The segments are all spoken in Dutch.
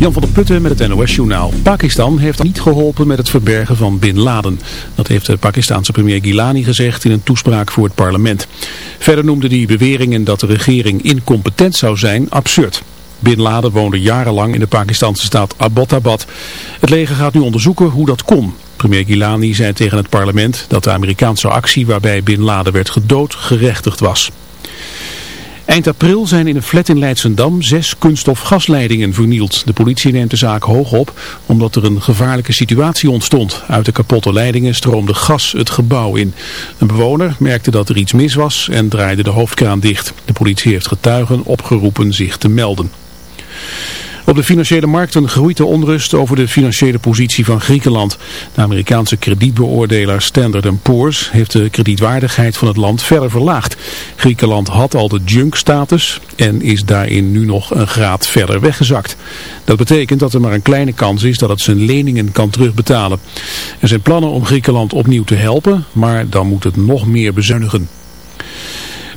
Jan van der Putten met het NOS-journaal. Pakistan heeft niet geholpen met het verbergen van Bin Laden. Dat heeft de Pakistanse premier Gilani gezegd in een toespraak voor het parlement. Verder noemde hij beweringen dat de regering incompetent zou zijn absurd. Bin Laden woonde jarenlang in de Pakistanse staat Abbottabad. Het leger gaat nu onderzoeken hoe dat kon. Premier Gilani zei tegen het parlement dat de Amerikaanse actie waarbij Bin Laden werd gedood gerechtigd was. Eind april zijn in een flat in Leidsendam zes kunststof gasleidingen vernield. De politie neemt de zaak hoog op omdat er een gevaarlijke situatie ontstond. Uit de kapotte leidingen stroomde gas het gebouw in. Een bewoner merkte dat er iets mis was en draaide de hoofdkraan dicht. De politie heeft getuigen opgeroepen zich te melden. Op de financiële markten groeit de onrust over de financiële positie van Griekenland. De Amerikaanse kredietbeoordelaar Standard Poor's heeft de kredietwaardigheid van het land verder verlaagd. Griekenland had al de junk-status en is daarin nu nog een graad verder weggezakt. Dat betekent dat er maar een kleine kans is dat het zijn leningen kan terugbetalen. Er zijn plannen om Griekenland opnieuw te helpen, maar dan moet het nog meer bezuinigen.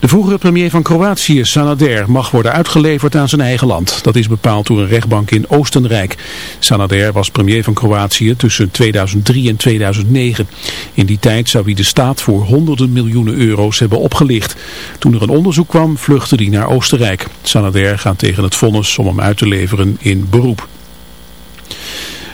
De vroegere premier van Kroatië, Sanader, mag worden uitgeleverd aan zijn eigen land. Dat is bepaald door een rechtbank in Oostenrijk. Sanader was premier van Kroatië tussen 2003 en 2009. In die tijd zou hij de staat voor honderden miljoenen euro's hebben opgelicht. Toen er een onderzoek kwam, vluchtte hij naar Oostenrijk. Sanader gaat tegen het vonnis om hem uit te leveren in beroep.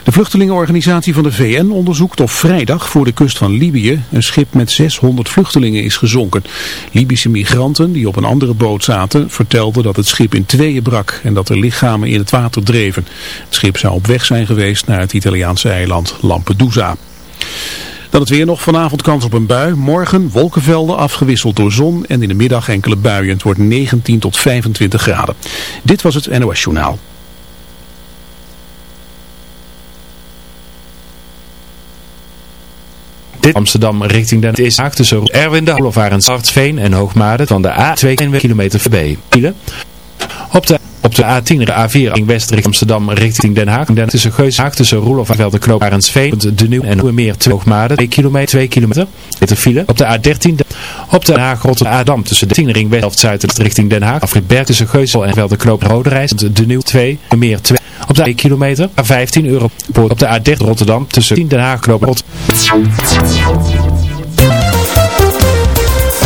De vluchtelingenorganisatie van de VN onderzoekt of vrijdag voor de kust van Libië een schip met 600 vluchtelingen is gezonken. Libische migranten die op een andere boot zaten vertelden dat het schip in tweeën brak en dat er lichamen in het water dreven. Het schip zou op weg zijn geweest naar het Italiaanse eiland Lampedusa. Dan het weer nog vanavond kans op een bui. Morgen wolkenvelden afgewisseld door zon en in de middag enkele buien. Het wordt 19 tot 25 graden. Dit was het NOS Journaal. Amsterdam richting Den Haag tussen Erwin de Holovarens Hartveen en Hoogmade van de A2 km voorbij. Op de op de A10 de A4 West richting Amsterdam richting Den Haag. Den tussen Geushaag tussen Roelof en Knoop Arendsveen. De Nieuw en Hoemeer 2 Hoogmade 2 kilometer 2 kilometer. Dit file. Op de A13 op de Haag Rotterdam Adam tussen de 10 ring West Zuid richting Den Haag. Afrit tussen Geusel en Velde Knoop Roderijs. De Nieuw 2 Meer 2. Op de 1 kilometer A15 euro. Op de A30 Rotterdam tussen 10 Den Haag Knoop.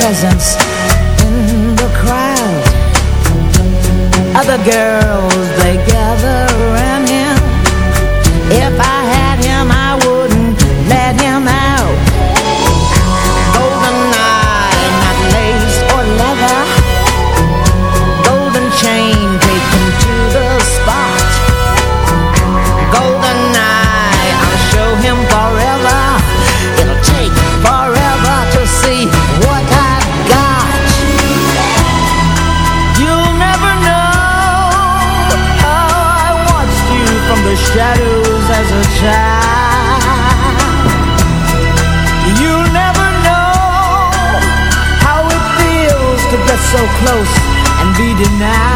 presence in the crowd. Other girls close and be denied.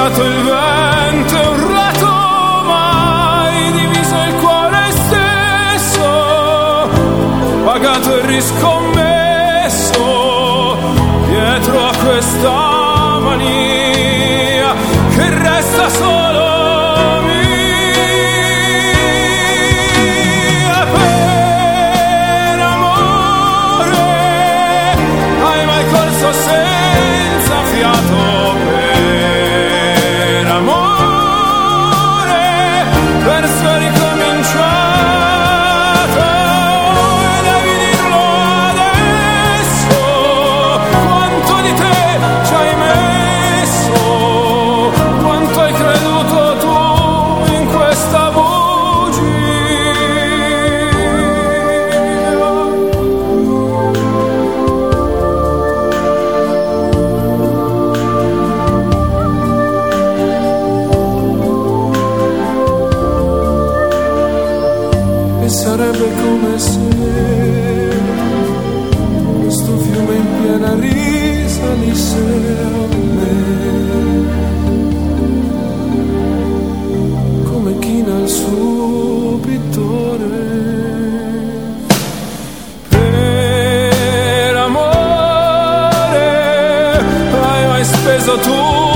guidato il vento, un rato mai diviso il cuore stesso, pagato il riscontro. fez a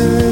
answer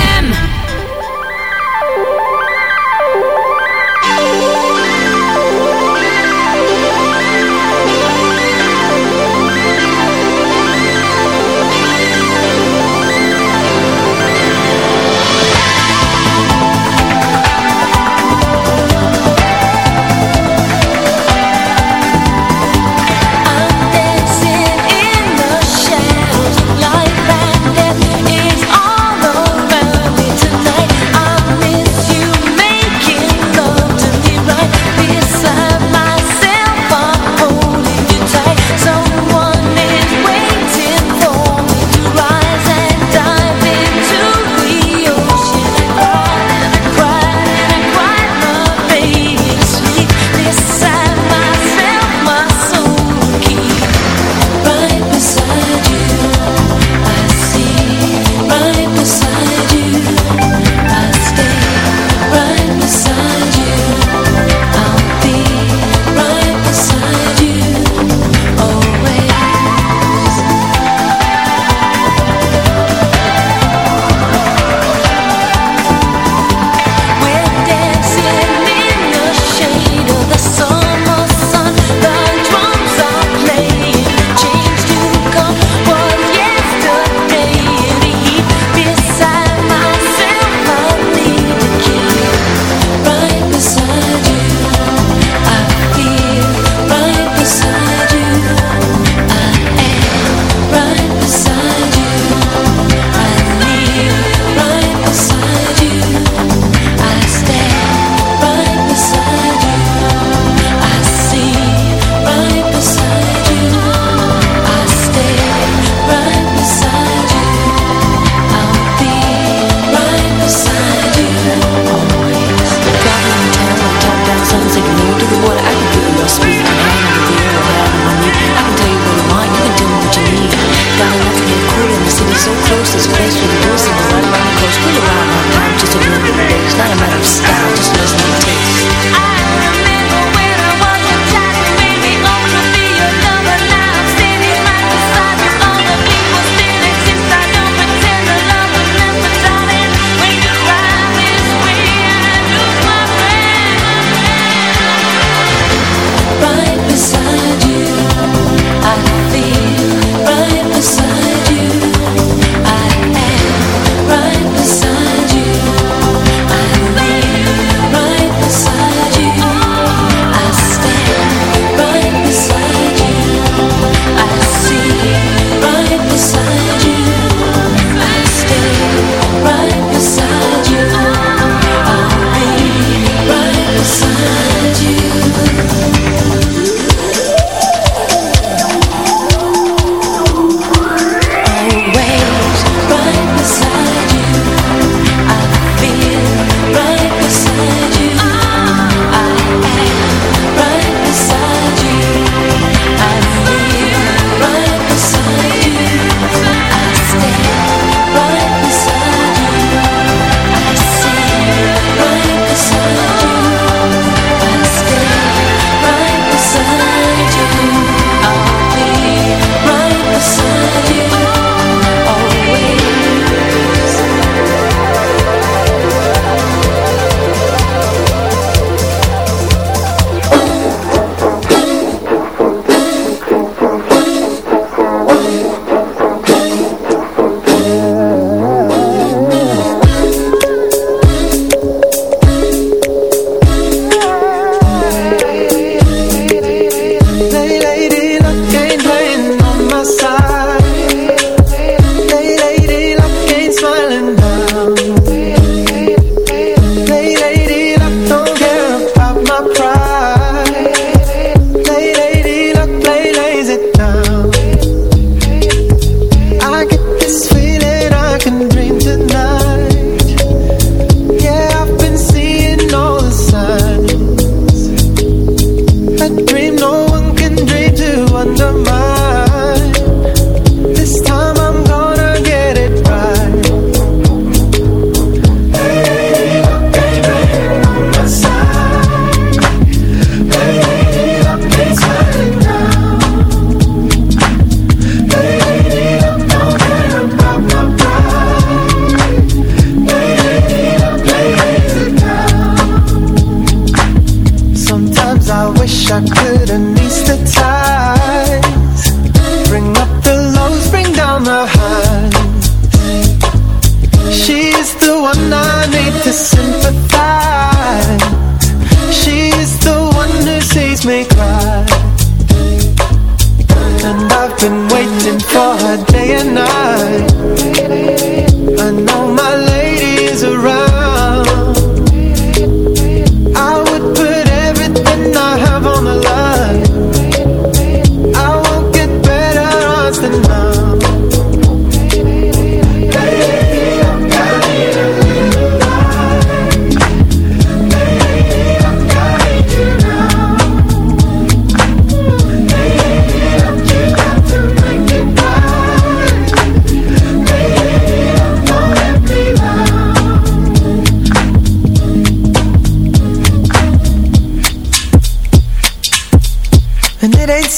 day and night.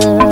love.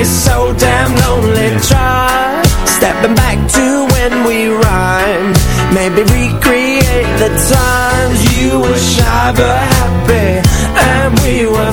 is so damn lonely. Try stepping back to when we rhyme Maybe recreate the times. You were shy but happy And we were